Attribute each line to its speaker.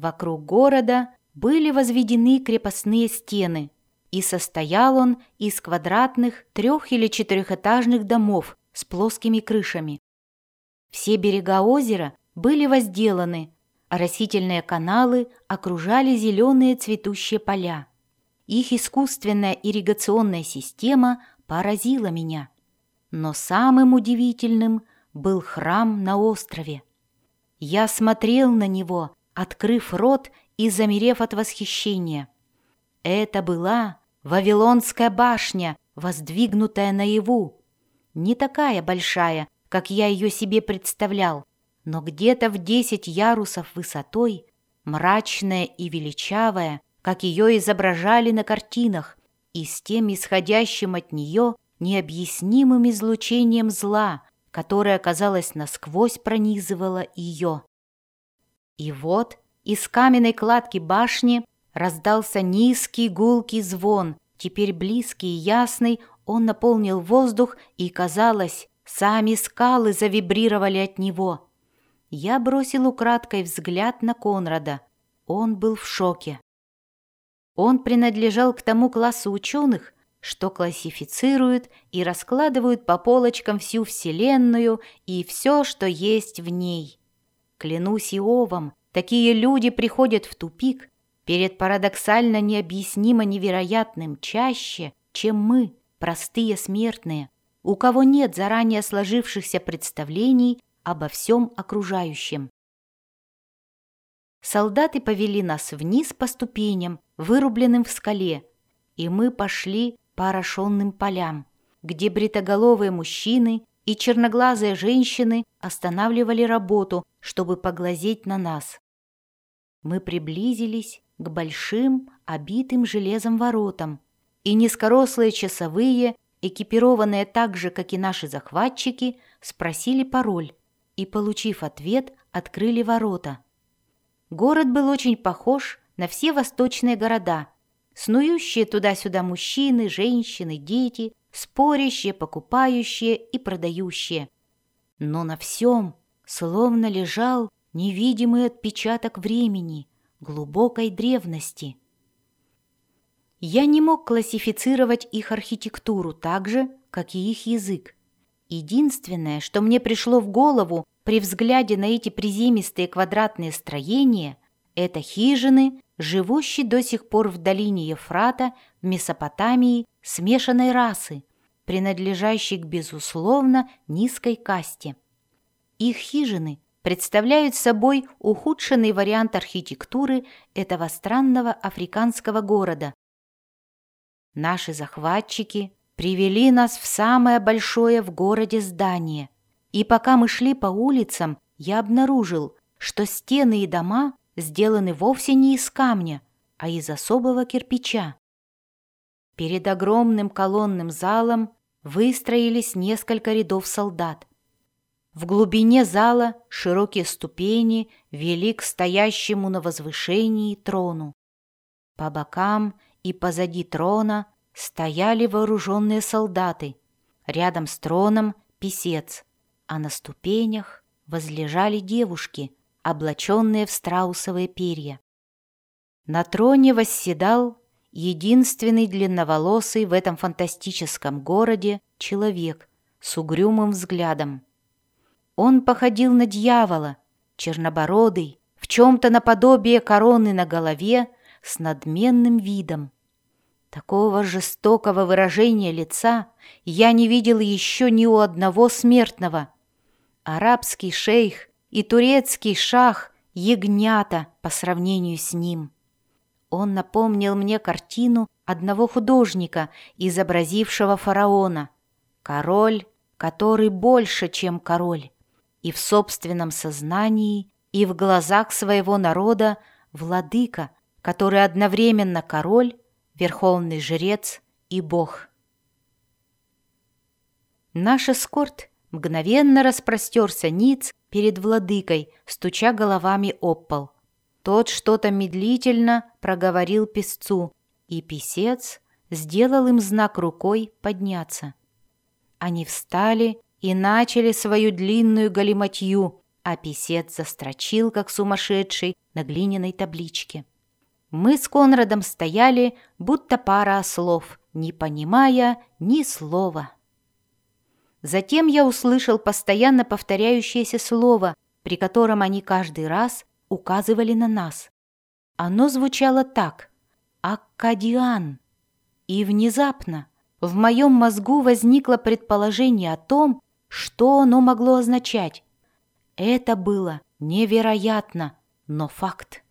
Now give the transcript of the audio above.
Speaker 1: Вокруг города были возведены крепостные стены, и состоял он из квадратных трех- или четырехэтажных домов с плоскими крышами. Все берега озера были возделаны, а растительные каналы окружали зеленые цветущие поля. Их искусственная ирригационная система поразила меня. Но самым удивительным был храм на острове. Я смотрел на него, открыв рот и замерев от восхищения. Это была Вавилонская башня, воздвигнутая наяву. Не такая большая, как я ее себе представлял, но где-то в десять ярусов высотой, мрачная и величавая, как ее изображали на картинах, и с тем исходящим от нее необъяснимым излучением зла, которое, казалось, насквозь пронизывало ее. И вот из каменной кладки башни раздался низкий гулкий звон, теперь близкий и ясный, он наполнил воздух, и, казалось, сами скалы завибрировали от него. Я бросил украдкой взгляд на Конрада. Он был в шоке. Он принадлежал к тому классу ученых, что классифицируют и раскладывают по полочкам всю Вселенную и все, что есть в ней. Клянусь Иовом, такие люди приходят в тупик перед парадоксально необъяснимо невероятным чаще, чем мы, простые смертные, у кого нет заранее сложившихся представлений обо всем окружающем. Солдаты повели нас вниз по ступеням, вырубленным в скале, и мы пошли по орошенным полям, где бритоголовые мужчины и черноглазые женщины останавливали работу, чтобы поглазеть на нас. Мы приблизились к большим, обитым железом воротам, и низкорослые часовые, экипированные так же, как и наши захватчики, спросили пароль и, получив ответ, открыли ворота. Город был очень похож на все восточные города – снующие туда-сюда мужчины, женщины, дети, спорящие, покупающие и продающие. Но на всем словно лежал невидимый отпечаток времени, глубокой древности. Я не мог классифицировать их архитектуру так же, как и их язык. Единственное, что мне пришло в голову при взгляде на эти приземистые квадратные строения, это хижины живущий до сих пор в долине Ефрата в Месопотамии смешанной расы, принадлежащей к, безусловно, низкой касте. Их хижины представляют собой ухудшенный вариант архитектуры этого странного африканского города. Наши захватчики привели нас в самое большое в городе здание, и пока мы шли по улицам, я обнаружил, что стены и дома сделаны вовсе не из камня, а из особого кирпича. Перед огромным колонным залом выстроились несколько рядов солдат. В глубине зала широкие ступени вели к стоящему на возвышении трону. По бокам и позади трона стояли вооруженные солдаты. Рядом с троном — писец, а на ступенях возлежали девушки — облаченные в страусовые перья. На троне восседал единственный длинноволосый в этом фантастическом городе человек с угрюмым взглядом. Он походил на дьявола, чернобородый, в чем-то наподобие короны на голове, с надменным видом. Такого жестокого выражения лица я не видел еще ни у одного смертного. Арабский шейх и турецкий шах — ягнята по сравнению с ним. Он напомнил мне картину одного художника, изобразившего фараона. Король, который больше, чем король, и в собственном сознании, и в глазах своего народа владыка, который одновременно король, верховный жрец и бог. Наш эскорт мгновенно распростерся ниц перед владыкой, стуча головами об пол. Тот что-то медлительно проговорил песцу, и писец сделал им знак рукой подняться. Они встали и начали свою длинную галиматью, а писец застрочил, как сумасшедший, на глиняной табличке. Мы с Конрадом стояли, будто пара ослов, не понимая ни слова. Затем я услышал постоянно повторяющееся слово, при котором они каждый раз указывали на нас. Оно звучало так «Аккадиан». И внезапно в моем мозгу возникло предположение о том, что оно могло означать. Это было невероятно, но факт.